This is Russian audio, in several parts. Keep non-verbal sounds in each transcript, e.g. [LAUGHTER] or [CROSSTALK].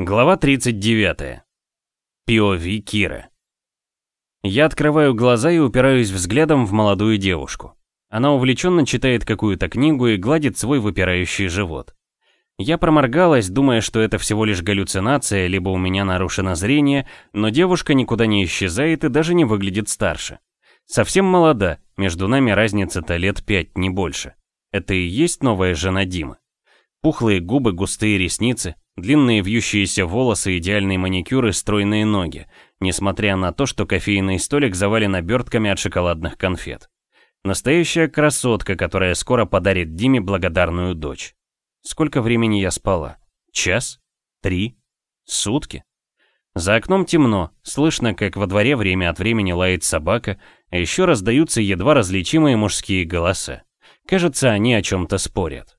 Глава 39. POV Кира. Я открываю глаза и упираюсь взглядом в молодую девушку. Она увлеченно читает какую-то книгу и гладит свой выпирающий живот. Я проморгалась, думая, что это всего лишь галлюцинация, либо у меня нарушено зрение, но девушка никуда не исчезает и даже не выглядит старше. Совсем молода, между нами разница-то лет пять, не больше. Это и есть новая жена Димы. Пухлые губы, густые ресницы, длинные вьющиеся волосы, идеальный маникюр и стройные ноги, несмотря на то, что кофейный столик завален обертками от шоколадных конфет. Настоящая красотка, которая скоро подарит Диме благодарную дочь. Сколько времени я спала? Час? Три? Сутки? За окном темно, слышно, как во дворе время от времени лает собака, а еще раздаются едва различимые мужские голоса. Кажется, они о чем-то спорят.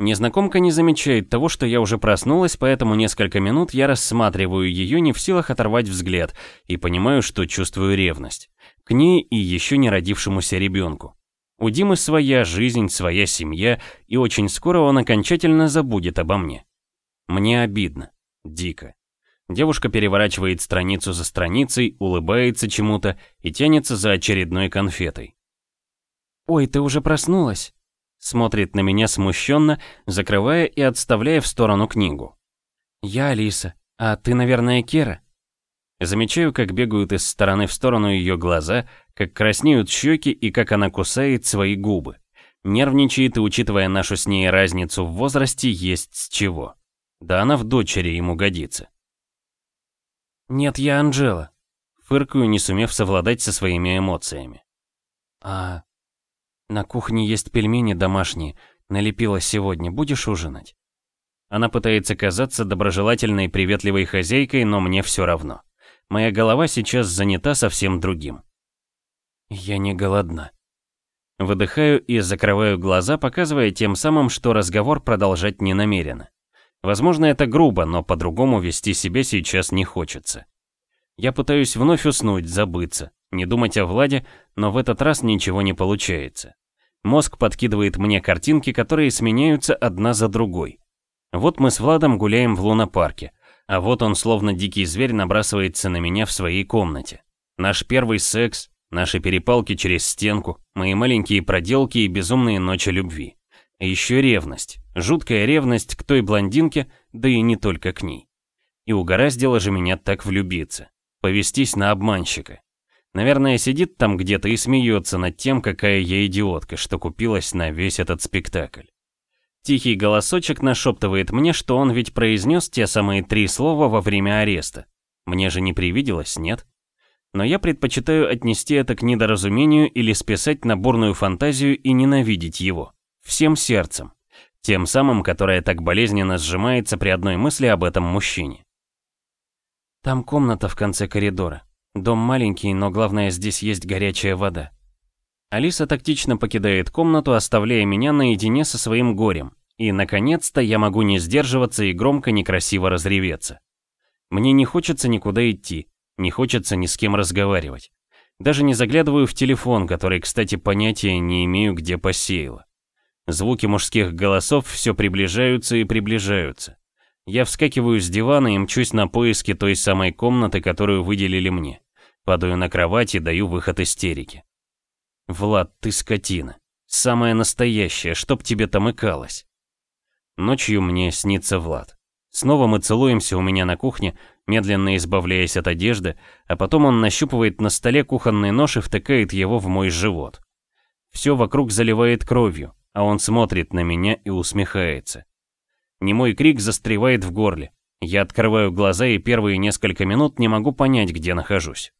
Незнакомка не замечает того, что я уже проснулась, поэтому несколько минут я рассматриваю ее не в силах оторвать взгляд и понимаю, что чувствую ревность. К ней и еще не родившемуся ребенку. У Димы своя жизнь, своя семья, и очень скоро он окончательно забудет обо мне. Мне обидно. Дико. Девушка переворачивает страницу за страницей, улыбается чему-то и тянется за очередной конфетой. «Ой, ты уже проснулась?» Смотрит на меня смущенно, закрывая и отставляя в сторону книгу. «Я Алиса, а ты, наверное, Кера?» Замечаю, как бегают из стороны в сторону ее глаза, как краснеют щеки и как она кусает свои губы. Нервничает и, учитывая нашу с ней разницу в возрасте, есть с чего. Да она в дочери ему годится. «Нет, я Анжела», — фыркаю, не сумев совладать со своими эмоциями. «А на кухне есть пельмени домашние. Налепила сегодня. Будешь ужинать? Она пытается казаться доброжелательной, приветливой хозяйкой, но мне все равно. Моя голова сейчас занята совсем другим. Я не голодна. Выдыхаю и закрываю глаза, показывая тем самым, что разговор продолжать не намерено. Возможно, это грубо, но по-другому вести себя сейчас не хочется. Я пытаюсь вновь уснуть, забыться, не думать о Владе, но в этот раз ничего не получается. Мозг подкидывает мне картинки, которые сменяются одна за другой. Вот мы с Владом гуляем в лунопарке, а вот он словно дикий зверь набрасывается на меня в своей комнате. Наш первый секс, наши перепалки через стенку, мои маленькие проделки и безумные ночи любви. А еще ревность, жуткая ревность к той блондинке, да и не только к ней. И угораздило же меня так влюбиться, повестись на обманщика. Наверное, сидит там где-то и смеется над тем, какая я идиотка, что купилась на весь этот спектакль. Тихий голосочек нашептывает мне, что он ведь произнес те самые три слова во время ареста. Мне же не привиделось, нет? Но я предпочитаю отнести это к недоразумению или списать на бурную фантазию и ненавидеть его. Всем сердцем. Тем самым, которое так болезненно сжимается при одной мысли об этом мужчине. Там комната в конце коридора. Дом маленький, но главное, здесь есть горячая вода. Алиса тактично покидает комнату, оставляя меня наедине со своим горем. И, наконец-то, я могу не сдерживаться и громко некрасиво разреветься. Мне не хочется никуда идти, не хочется ни с кем разговаривать. Даже не заглядываю в телефон, который, кстати, понятия не имею, где посеяла. Звуки мужских голосов все приближаются и приближаются. Я вскакиваю с дивана и мчусь на поиски той самой комнаты, которую выделили мне. Падаю на кровать и даю выход истерике. «Влад, ты скотина. Самая настоящая, чтоб тебе там икалось». Ночью мне снится Влад. Снова мы целуемся у меня на кухне, медленно избавляясь от одежды, а потом он нащупывает на столе кухонный нож и втыкает его в мой живот. Все вокруг заливает кровью, а он смотрит на меня и усмехается. Немой крик застревает в горле. Я открываю глаза и первые несколько минут не могу понять, где нахожусь.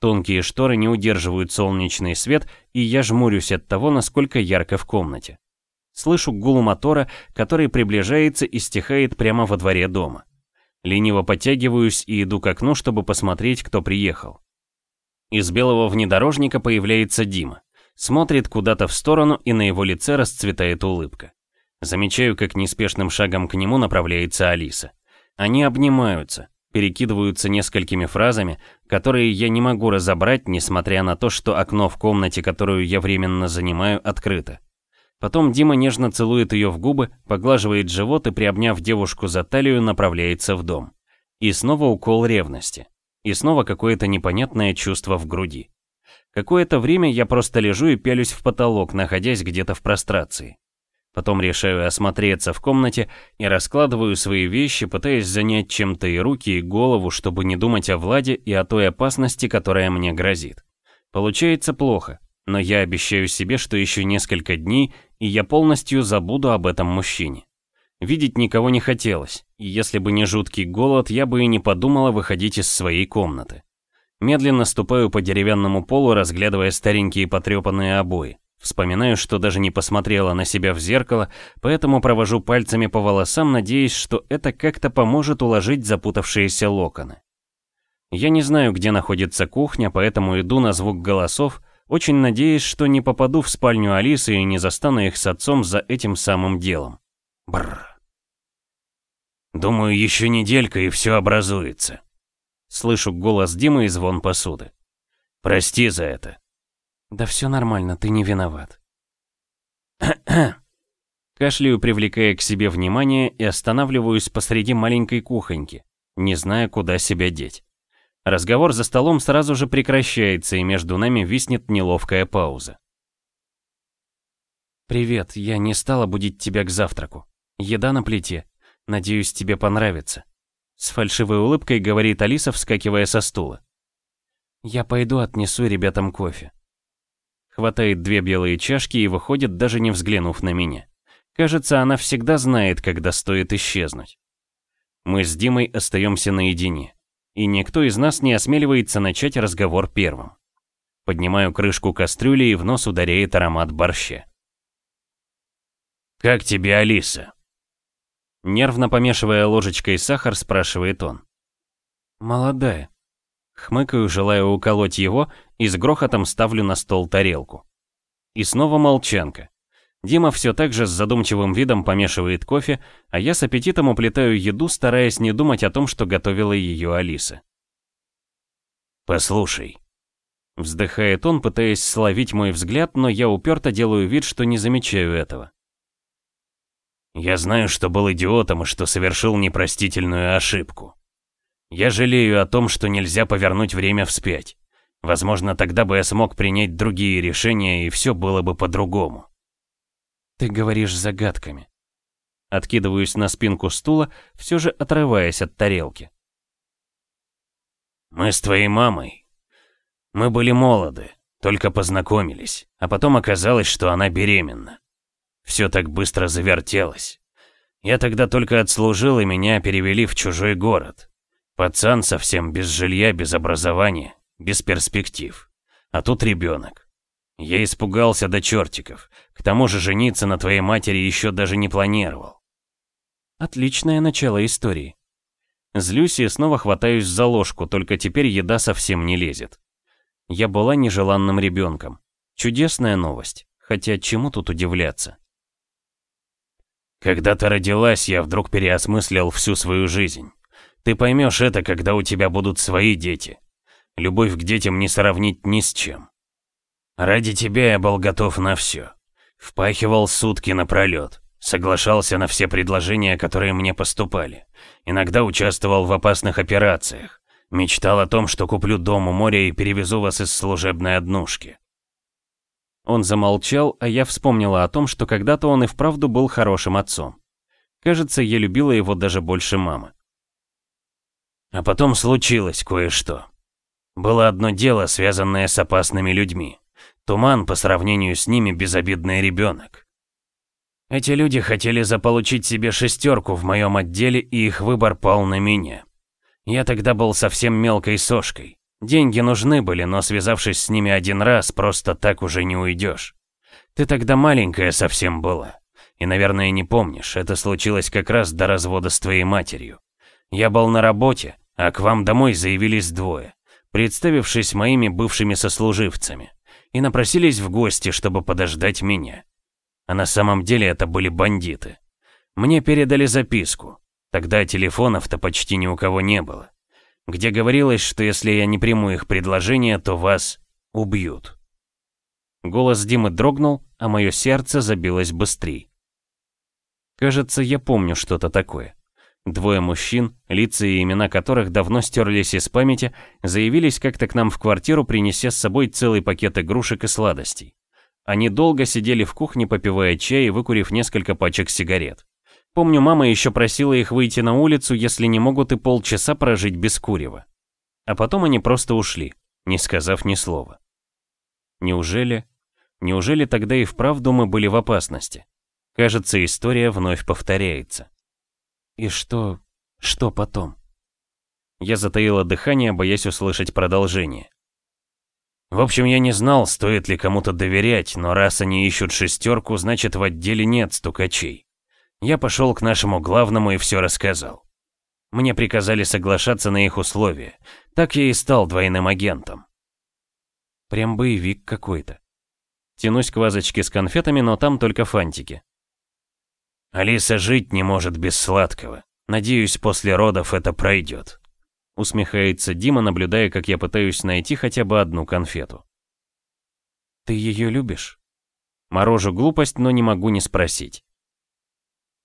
Тонкие шторы не удерживают солнечный свет, и я жмурюсь от того, насколько ярко в комнате. Слышу гул мотора, который приближается и стихает прямо во дворе дома. Лениво подтягиваюсь и иду к окну, чтобы посмотреть, кто приехал. Из белого внедорожника появляется Дима. Смотрит куда-то в сторону, и на его лице расцветает улыбка. Замечаю, как неспешным шагом к нему направляется Алиса. Они обнимаются, перекидываются несколькими фразами, которые я не могу разобрать, несмотря на то, что окно в комнате, которую я временно занимаю, открыто. Потом Дима нежно целует ее в губы, поглаживает живот и, приобняв девушку за талию, направляется в дом. И снова укол ревности. И снова какое-то непонятное чувство в груди. Какое-то время я просто лежу и пялюсь в потолок, находясь где-то в прострации. Потом решаю осмотреться в комнате и раскладываю свои вещи, пытаясь занять чем-то и руки, и голову, чтобы не думать о Владе и о той опасности, которая мне грозит. Получается плохо, но я обещаю себе, что еще несколько дней, и я полностью забуду об этом мужчине. Видеть никого не хотелось, и если бы не жуткий голод, я бы и не подумала выходить из своей комнаты. Медленно ступаю по деревянному полу, разглядывая старенькие потрепанные обои. Вспоминаю, что даже не посмотрела на себя в зеркало, поэтому провожу пальцами по волосам, надеясь, что это как-то поможет уложить запутавшиеся локоны. Я не знаю, где находится кухня, поэтому иду на звук голосов, очень надеясь, что не попаду в спальню Алисы и не застану их с отцом за этим самым делом. Бррр. Думаю, еще неделька и все образуется. Слышу голос Димы и звон посуды. Прости за это. Да все нормально, ты не виноват. [CLEARS THROAT] Кашляю, привлекая к себе внимание и останавливаюсь посреди маленькой кухоньки, не зная, куда себя деть. Разговор за столом сразу же прекращается, и между нами виснет неловкая пауза. «Привет, я не стала будить тебя к завтраку. Еда на плите. Надеюсь, тебе понравится». С фальшивой улыбкой говорит Алиса, вскакивая со стула. «Я пойду отнесу ребятам кофе хватает две белые чашки и выходит, даже не взглянув на меня. Кажется, она всегда знает, когда стоит исчезнуть. Мы с Димой остаемся наедине, и никто из нас не осмеливается начать разговор первым. Поднимаю крышку кастрюли и в нос ударяет аромат борща. «Как тебе Алиса?» Нервно помешивая ложечкой сахар, спрашивает он. «Молодая», Хмыкаю, желая уколоть его, и с грохотом ставлю на стол тарелку. И снова молчанка. Дима все так же с задумчивым видом помешивает кофе, а я с аппетитом уплетаю еду, стараясь не думать о том, что готовила ее Алиса. «Послушай», — вздыхает он, пытаясь словить мой взгляд, но я уперто делаю вид, что не замечаю этого. «Я знаю, что был идиотом и что совершил непростительную ошибку. Я жалею о том, что нельзя повернуть время вспять. Возможно, тогда бы я смог принять другие решения, и все было бы по-другому. Ты говоришь загадками. Откидываюсь на спинку стула, все же отрываясь от тарелки. Мы с твоей мамой. Мы были молоды, только познакомились, а потом оказалось, что она беременна. Все так быстро завертелось. Я тогда только отслужил, и меня перевели в чужой город. Пацан совсем без жилья, без образования, без перспектив. А тут ребенок. Я испугался до чертиков. К тому же жениться на твоей матери еще даже не планировал. Отличное начало истории. Злюсь и снова хватаюсь за ложку, только теперь еда совсем не лезет. Я была нежеланным ребенком. Чудесная новость. Хотя чему тут удивляться? Когда ты родилась, я вдруг переосмыслил всю свою жизнь. Ты поймешь это, когда у тебя будут свои дети. Любовь к детям не сравнить ни с чем. Ради тебя я был готов на все. Впахивал сутки напролет. Соглашался на все предложения, которые мне поступали. Иногда участвовал в опасных операциях. Мечтал о том, что куплю дом у моря и перевезу вас из служебной однушки. Он замолчал, а я вспомнила о том, что когда-то он и вправду был хорошим отцом. Кажется, я любила его даже больше мамы. А потом случилось кое-что. Было одно дело, связанное с опасными людьми. Туман по сравнению с ними безобидный ребенок. Эти люди хотели заполучить себе шестерку в моем отделе, и их выбор пал на меня. Я тогда был совсем мелкой сошкой. Деньги нужны были, но связавшись с ними один раз, просто так уже не уйдешь. Ты тогда маленькая совсем была. И, наверное, не помнишь, это случилось как раз до развода с твоей матерью. Я был на работе, а к вам домой заявились двое, представившись моими бывшими сослуживцами, и напросились в гости, чтобы подождать меня. А на самом деле это были бандиты. Мне передали записку. Тогда телефонов-то почти ни у кого не было. Где говорилось, что если я не приму их предложение, то вас убьют. Голос Димы дрогнул, а мое сердце забилось быстрее. Кажется, я помню что-то такое. Двое мужчин, лица и имена которых давно стерлись из памяти, заявились как-то к нам в квартиру, принеся с собой целый пакет игрушек и сладостей. Они долго сидели в кухне, попивая чай и выкурив несколько пачек сигарет. Помню, мама еще просила их выйти на улицу, если не могут и полчаса прожить без курева. А потом они просто ушли, не сказав ни слова. Неужели... Неужели тогда и вправду мы были в опасности? Кажется, история вновь повторяется. И что... что потом? Я затаила дыхание, боясь услышать продолжение. В общем, я не знал, стоит ли кому-то доверять, но раз они ищут шестерку, значит в отделе нет стукачей. Я пошел к нашему главному и все рассказал. Мне приказали соглашаться на их условия. Так я и стал двойным агентом. Прям боевик какой-то. Тянусь к вазочке с конфетами, но там только фантики. Алиса жить не может без сладкого. Надеюсь, после родов это пройдет. Усмехается Дима, наблюдая, как я пытаюсь найти хотя бы одну конфету. Ты ее любишь? Морожу глупость, но не могу не спросить.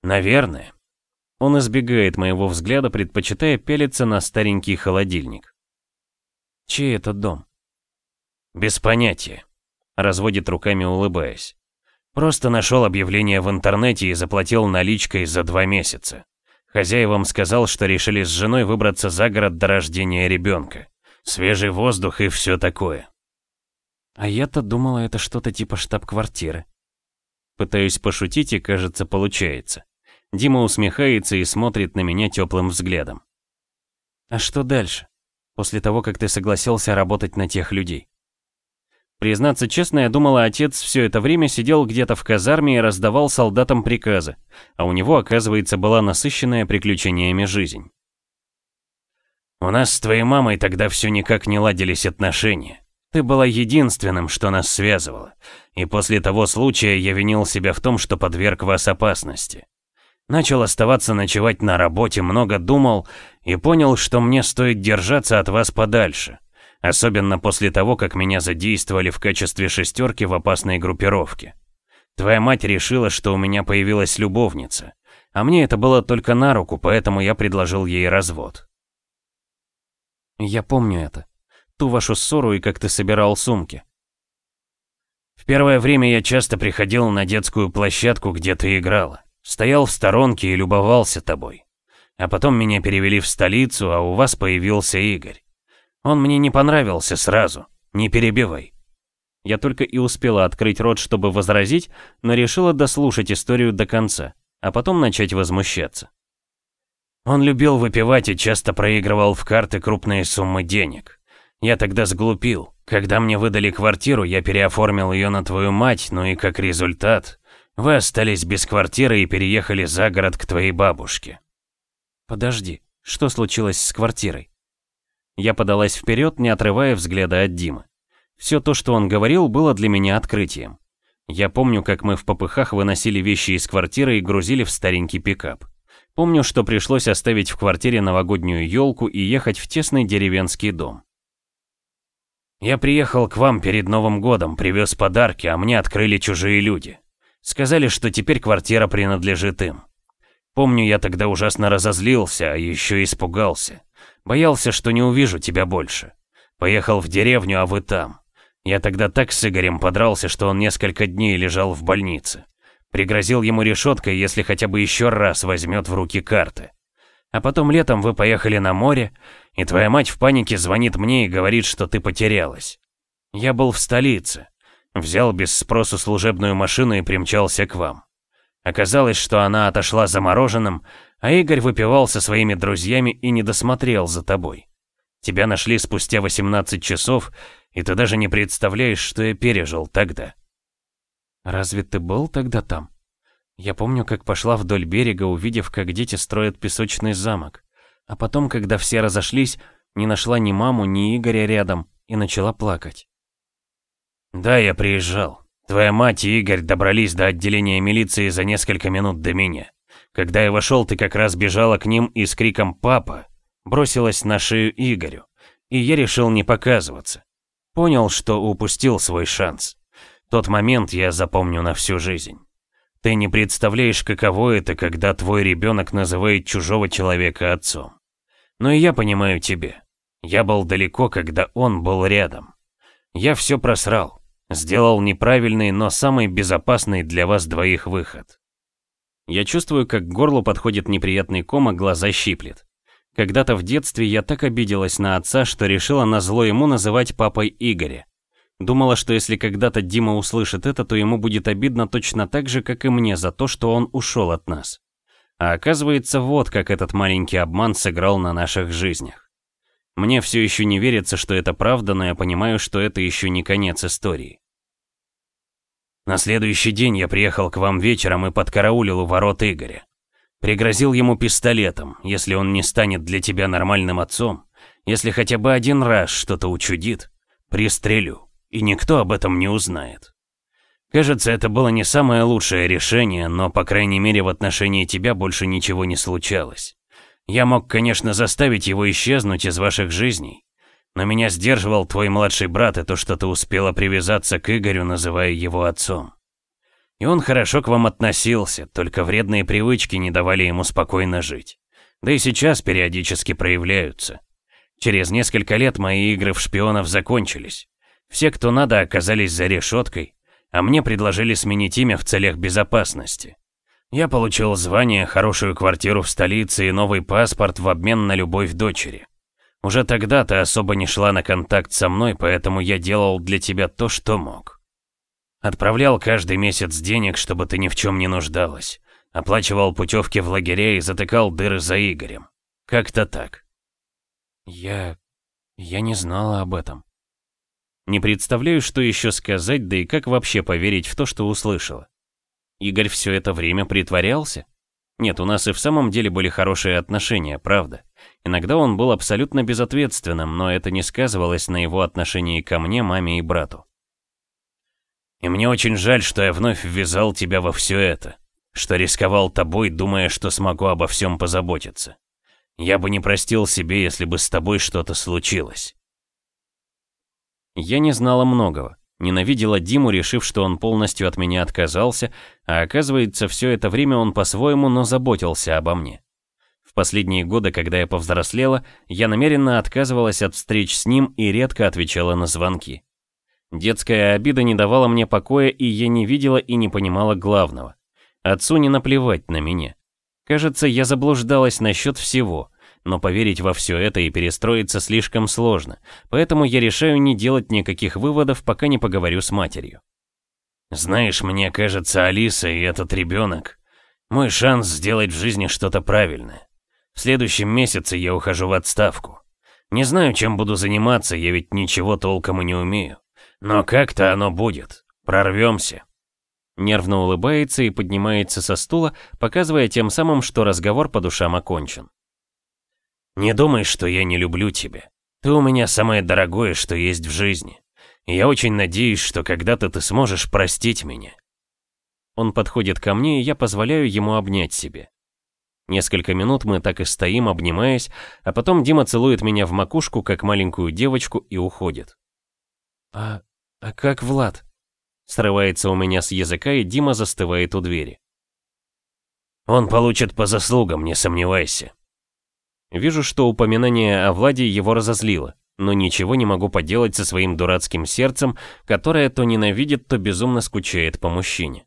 Наверное. Он избегает моего взгляда, предпочитая пялиться на старенький холодильник. Чей этот дом? Без понятия. Разводит руками, улыбаясь. Просто нашел объявление в интернете и заплатил наличкой за два месяца. Хозяевам сказал, что решили с женой выбраться за город до рождения ребенка. Свежий воздух и все такое. А я-то думала, это что-то типа штаб-квартиры. Пытаюсь пошутить и, кажется, получается. Дима усмехается и смотрит на меня теплым взглядом. А что дальше? После того, как ты согласился работать на тех людей? Признаться честно, я думала, отец все это время сидел где-то в казарме и раздавал солдатам приказы, а у него, оказывается, была насыщенная приключениями жизнь. «У нас с твоей мамой тогда все никак не ладились отношения. Ты была единственным, что нас связывало, и после того случая я винил себя в том, что подверг вас опасности. Начал оставаться ночевать на работе, много думал и понял, что мне стоит держаться от вас подальше». Особенно после того, как меня задействовали в качестве шестерки в опасной группировке. Твоя мать решила, что у меня появилась любовница. А мне это было только на руку, поэтому я предложил ей развод. Я помню это. Ту вашу ссору и как ты собирал сумки. В первое время я часто приходил на детскую площадку, где ты играла. Стоял в сторонке и любовался тобой. А потом меня перевели в столицу, а у вас появился Игорь. Он мне не понравился сразу. Не перебивай. Я только и успела открыть рот, чтобы возразить, но решила дослушать историю до конца, а потом начать возмущаться. Он любил выпивать и часто проигрывал в карты крупные суммы денег. Я тогда сглупил. Когда мне выдали квартиру, я переоформил ее на твою мать, ну и как результат, вы остались без квартиры и переехали за город к твоей бабушке. Подожди, что случилось с квартирой? Я подалась вперед, не отрывая взгляда от Димы. Все то, что он говорил, было для меня открытием. Я помню, как мы в попыхах выносили вещи из квартиры и грузили в старенький пикап. Помню, что пришлось оставить в квартире новогоднюю елку и ехать в тесный деревенский дом. Я приехал к вам перед Новым годом, привез подарки, а мне открыли чужие люди. Сказали, что теперь квартира принадлежит им. Помню, я тогда ужасно разозлился, а еще испугался. Боялся, что не увижу тебя больше. Поехал в деревню, а вы там. Я тогда так с Игорем подрался, что он несколько дней лежал в больнице. Пригрозил ему решеткой, если хотя бы еще раз возьмет в руки карты. А потом летом вы поехали на море, и твоя мать в панике звонит мне и говорит, что ты потерялась. Я был в столице. Взял без спросу служебную машину и примчался к вам. Оказалось, что она отошла замороженным, а Игорь выпивал со своими друзьями и не досмотрел за тобой. Тебя нашли спустя 18 часов, и ты даже не представляешь, что я пережил тогда. Разве ты был тогда там? Я помню, как пошла вдоль берега, увидев, как дети строят песочный замок. А потом, когда все разошлись, не нашла ни маму, ни Игоря рядом и начала плакать. Да, я приезжал. Твоя мать и Игорь добрались до отделения милиции за несколько минут до меня. Когда я вошел, ты как раз бежала к ним и с криком «Папа!» бросилась на шею Игорю, и я решил не показываться. Понял, что упустил свой шанс. Тот момент я запомню на всю жизнь. Ты не представляешь, каково это, когда твой ребенок называет чужого человека отцом. Но и я понимаю тебя. Я был далеко, когда он был рядом. Я все просрал. Сделал неправильный, но самый безопасный для вас двоих выход. Я чувствую, как к горлу подходит неприятный ком, а глаза щиплет. Когда-то в детстве я так обиделась на отца, что решила назло ему называть папой Игоря. Думала, что если когда-то Дима услышит это, то ему будет обидно точно так же, как и мне за то, что он ушел от нас. А оказывается, вот как этот маленький обман сыграл на наших жизнях. Мне все еще не верится, что это правда, но я понимаю, что это еще не конец истории. На следующий день я приехал к вам вечером и подкараулил у ворот Игоря. Пригрозил ему пистолетом, если он не станет для тебя нормальным отцом, если хотя бы один раз что-то учудит, пристрелю, и никто об этом не узнает. Кажется, это было не самое лучшее решение, но, по крайней мере, в отношении тебя больше ничего не случалось. Я мог, конечно, заставить его исчезнуть из ваших жизней, но меня сдерживал твой младший брат и то, что ты успела привязаться к Игорю, называя его отцом. И он хорошо к вам относился, только вредные привычки не давали ему спокойно жить. Да и сейчас периодически проявляются. Через несколько лет мои игры в шпионов закончились. Все, кто надо, оказались за решеткой, а мне предложили сменить имя в целях безопасности. Я получил звание, хорошую квартиру в столице и новый паспорт в обмен на любовь дочери. Уже тогда ты особо не шла на контакт со мной, поэтому я делал для тебя то, что мог. Отправлял каждый месяц денег, чтобы ты ни в чем не нуждалась. Оплачивал путевки в лагеря и затыкал дыры за Игорем. Как-то так. Я... я не знала об этом. Не представляю, что еще сказать, да и как вообще поверить в то, что услышала. Игорь все это время притворялся? Нет, у нас и в самом деле были хорошие отношения, правда. Иногда он был абсолютно безответственным, но это не сказывалось на его отношении ко мне, маме и брату. И мне очень жаль, что я вновь ввязал тебя во все это, что рисковал тобой, думая, что смогу обо всем позаботиться. Я бы не простил себе, если бы с тобой что-то случилось. Я не знала многого. Ненавидела Диму, решив, что он полностью от меня отказался, а оказывается, все это время он по-своему, но заботился обо мне. В последние годы, когда я повзрослела, я намеренно отказывалась от встреч с ним и редко отвечала на звонки. Детская обида не давала мне покоя, и я не видела и не понимала главного. Отцу не наплевать на меня. Кажется, я заблуждалась насчет всего, но поверить во все это и перестроиться слишком сложно, поэтому я решаю не делать никаких выводов, пока не поговорю с матерью. Знаешь, мне кажется, Алиса и этот ребенок — мой шанс сделать в жизни что-то правильное. В следующем месяце я ухожу в отставку. Не знаю, чем буду заниматься, я ведь ничего толком и не умею. Но как-то оно будет. Прорвемся. Нервно улыбается и поднимается со стула, показывая тем самым, что разговор по душам окончен. Не думай, что я не люблю тебя. Ты у меня самое дорогое, что есть в жизни. И я очень надеюсь, что когда-то ты сможешь простить меня. Он подходит ко мне, и я позволяю ему обнять себе. Несколько минут мы так и стоим, обнимаясь, а потом Дима целует меня в макушку, как маленькую девочку, и уходит. «А «А как Влад?» Срывается у меня с языка, и Дима застывает у двери. «Он получит по заслугам, не сомневайся». Вижу, что упоминание о Владе его разозлило, но ничего не могу поделать со своим дурацким сердцем, которое то ненавидит, то безумно скучает по мужчине.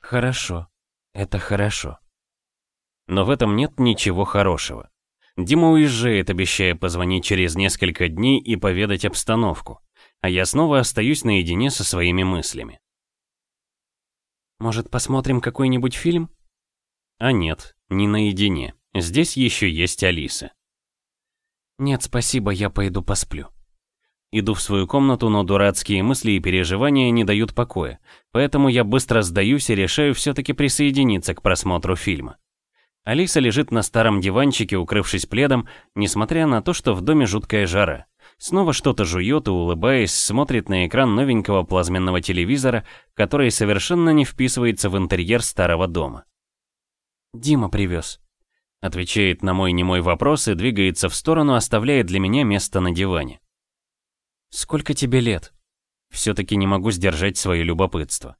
«Хорошо, это хорошо». Но в этом нет ничего хорошего. Дима уезжает, обещая позвонить через несколько дней и поведать обстановку а я снова остаюсь наедине со своими мыслями. Может, посмотрим какой-нибудь фильм? А нет, не наедине. Здесь еще есть Алиса. Нет, спасибо, я пойду посплю. Иду в свою комнату, но дурацкие мысли и переживания не дают покоя, поэтому я быстро сдаюсь и решаю все-таки присоединиться к просмотру фильма. Алиса лежит на старом диванчике, укрывшись пледом, несмотря на то, что в доме жуткая жара. Снова что-то жует и, улыбаясь, смотрит на экран новенького плазменного телевизора, который совершенно не вписывается в интерьер старого дома. «Дима привез», — отвечает на мой немой вопрос и двигается в сторону, оставляя для меня место на диване. «Сколько тебе лет?» Все-таки не могу сдержать свое любопытство.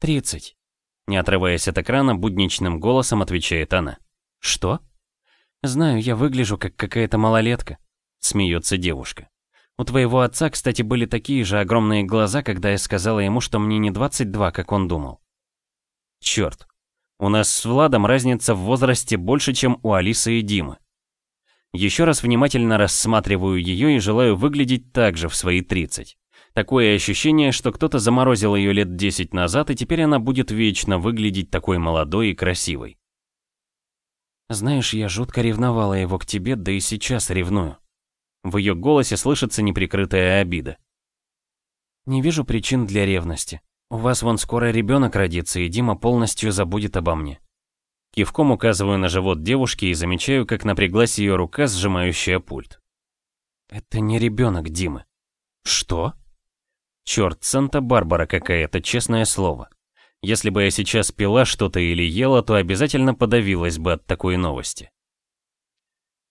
«Тридцать». Не отрываясь от экрана, будничным голосом отвечает она. «Что?» «Знаю, я выгляжу как какая-то малолетка», — смеется девушка. «У твоего отца, кстати, были такие же огромные глаза, когда я сказала ему, что мне не 22, как он думал». «Черт, у нас с Владом разница в возрасте больше, чем у Алисы и Димы. Еще раз внимательно рассматриваю ее и желаю выглядеть так же в свои 30. Такое ощущение, что кто-то заморозил ее лет 10 назад, и теперь она будет вечно выглядеть такой молодой и красивой. Знаешь, я жутко ревновала его к тебе, да и сейчас ревную. В ее голосе слышится неприкрытая обида. Не вижу причин для ревности. У вас вон скоро ребенок родится, и Дима полностью забудет обо мне. Кивком указываю на живот девушки и замечаю, как напряглась ее рука, сжимающая пульт. Это не ребенок Димы. Что? Черт, Санта-Барбара какая-то, честное слово. Если бы я сейчас пила что-то или ела, то обязательно подавилась бы от такой новости.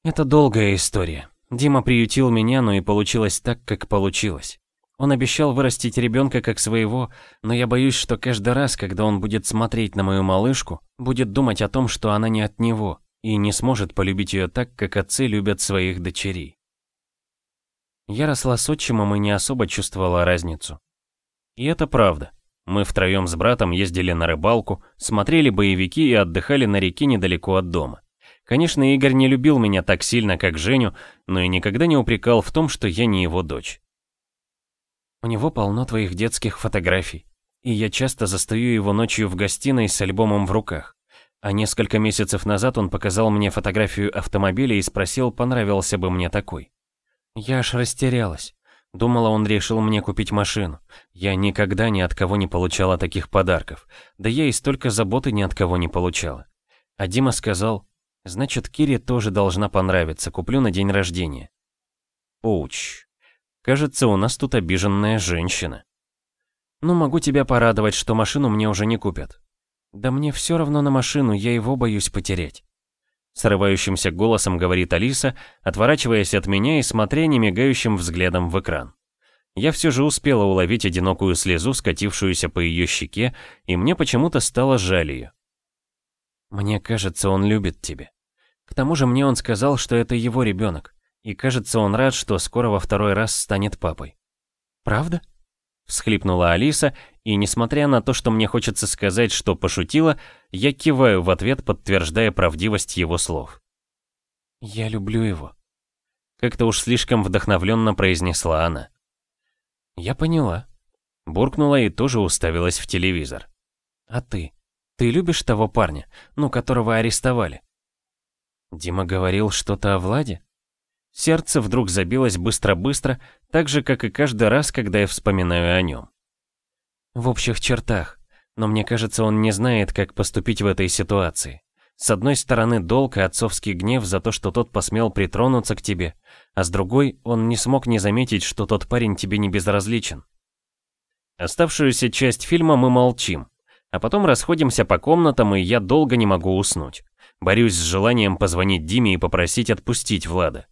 Это долгая история. Дима приютил меня, но и получилось так, как получилось. Он обещал вырастить ребенка как своего, но я боюсь, что каждый раз, когда он будет смотреть на мою малышку, будет думать о том, что она не от него, и не сможет полюбить ее так, как отцы любят своих дочерей. Я росла с отчимом и не особо чувствовала разницу. И это правда. Мы втроем с братом ездили на рыбалку, смотрели боевики и отдыхали на реке недалеко от дома. Конечно, Игорь не любил меня так сильно, как Женю, но и никогда не упрекал в том, что я не его дочь. У него полно твоих детских фотографий. И я часто застаю его ночью в гостиной с альбомом в руках. А несколько месяцев назад он показал мне фотографию автомобиля и спросил, понравился бы мне такой. Я аж растерялась. Думала, он решил мне купить машину. Я никогда ни от кого не получала таких подарков. Да я и столько заботы ни от кого не получала. А Дима сказал, значит, Кире тоже должна понравиться, куплю на день рождения. Оуч. Кажется, у нас тут обиженная женщина. Ну, могу тебя порадовать, что машину мне уже не купят. Да мне все равно на машину, я его боюсь потерять. Срывающимся голосом говорит Алиса, отворачиваясь от меня и смотря немигающим взглядом в экран. Я все же успела уловить одинокую слезу, скатившуюся по ее щеке, и мне почему-то стало жаль ее. Мне кажется, он любит тебя. К тому же мне он сказал, что это его ребенок. И кажется, он рад, что скоро во второй раз станет папой. «Правда?» Всхлипнула Алиса, и несмотря на то, что мне хочется сказать, что пошутила, я киваю в ответ, подтверждая правдивость его слов. «Я люблю его», — как-то уж слишком вдохновленно произнесла она. «Я поняла», — буркнула и тоже уставилась в телевизор. «А ты? Ты любишь того парня, ну, которого арестовали?» Дима говорил что-то о Владе? Сердце вдруг забилось быстро-быстро, так же, как и каждый раз, когда я вспоминаю о нем. В общих чертах, но мне кажется, он не знает, как поступить в этой ситуации. С одной стороны, долг и отцовский гнев за то, что тот посмел притронуться к тебе, а с другой, он не смог не заметить, что тот парень тебе не безразличен. Оставшуюся часть фильма мы молчим, а потом расходимся по комнатам, и я долго не могу уснуть. Борюсь с желанием позвонить Диме и попросить отпустить Влада.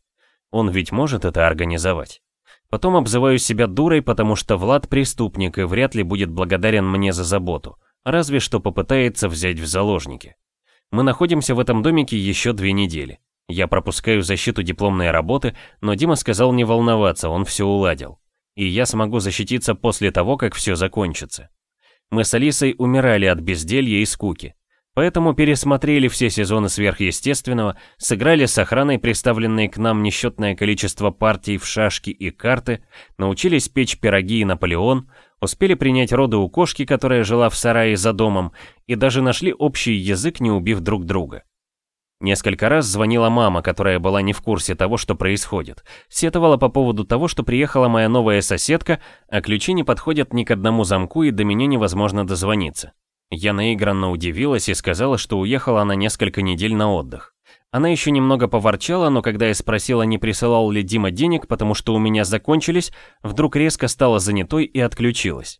Он ведь может это организовать. Потом обзываю себя дурой, потому что Влад преступник и вряд ли будет благодарен мне за заботу, разве что попытается взять в заложники. Мы находимся в этом домике еще две недели. Я пропускаю защиту дипломной работы, но Дима сказал не волноваться, он все уладил. И я смогу защититься после того, как все закончится. Мы с Алисой умирали от безделья и скуки. Поэтому пересмотрели все сезоны сверхъестественного, сыграли с охраной представленной к нам несчетное количество партий в шашки и карты, научились печь пироги и Наполеон, успели принять роды у кошки, которая жила в сарае за домом, и даже нашли общий язык, не убив друг друга. Несколько раз звонила мама, которая была не в курсе того, что происходит. Сетовала по поводу того, что приехала моя новая соседка, а ключи не подходят ни к одному замку и до меня невозможно дозвониться. Я наигранно удивилась и сказала, что уехала на несколько недель на отдых. Она еще немного поворчала, но когда я спросила, не присылал ли Дима денег, потому что у меня закончились, вдруг резко стала занятой и отключилась.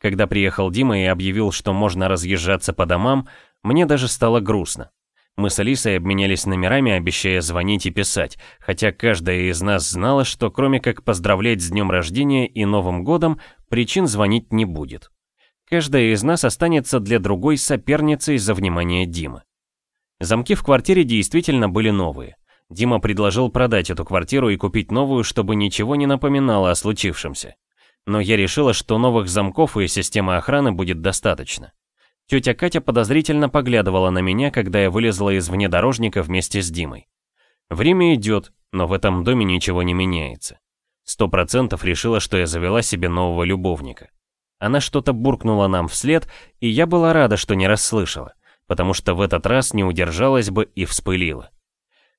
Когда приехал Дима и объявил, что можно разъезжаться по домам, мне даже стало грустно. Мы с Алисой обменялись номерами, обещая звонить и писать, хотя каждая из нас знала, что кроме как поздравлять с днем рождения и Новым годом, причин звонить не будет. Каждая из нас останется для другой соперницей за внимание Димы. Замки в квартире действительно были новые. Дима предложил продать эту квартиру и купить новую, чтобы ничего не напоминало о случившемся. Но я решила, что новых замков и системы охраны будет достаточно. Тетя Катя подозрительно поглядывала на меня, когда я вылезла из внедорожника вместе с Димой. Время идет, но в этом доме ничего не меняется. Сто процентов решила, что я завела себе нового любовника. Она что-то буркнула нам вслед, и я была рада, что не расслышала, потому что в этот раз не удержалась бы и вспылила.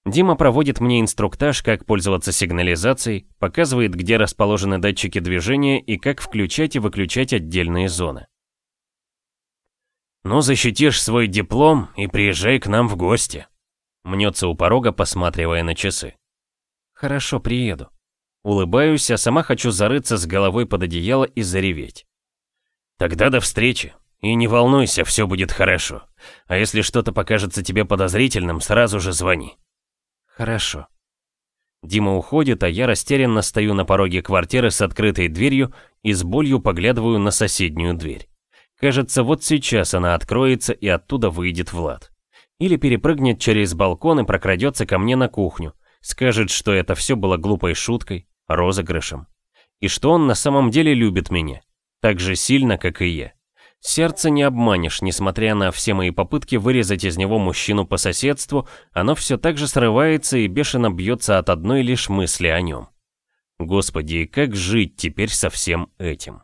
Дима проводит мне инструктаж, как пользоваться сигнализацией, показывает, где расположены датчики движения и как включать и выключать отдельные зоны. «Ну, защитишь свой диплом и приезжай к нам в гости», — мнется у порога, посматривая на часы. «Хорошо, приеду». Улыбаюсь, а сама хочу зарыться с головой под одеяло и зареветь. «Тогда до встречи. И не волнуйся, все будет хорошо. А если что-то покажется тебе подозрительным, сразу же звони». «Хорошо». Дима уходит, а я растерянно стою на пороге квартиры с открытой дверью и с болью поглядываю на соседнюю дверь. Кажется, вот сейчас она откроется и оттуда выйдет Влад. Или перепрыгнет через балкон и прокрадется ко мне на кухню. Скажет, что это все было глупой шуткой, розыгрышем. И что он на самом деле любит меня. Так же сильно, как и я. Сердце не обманешь, несмотря на все мои попытки вырезать из него мужчину по соседству, оно все так же срывается и бешено бьется от одной лишь мысли о нем. Господи, как жить теперь со всем этим?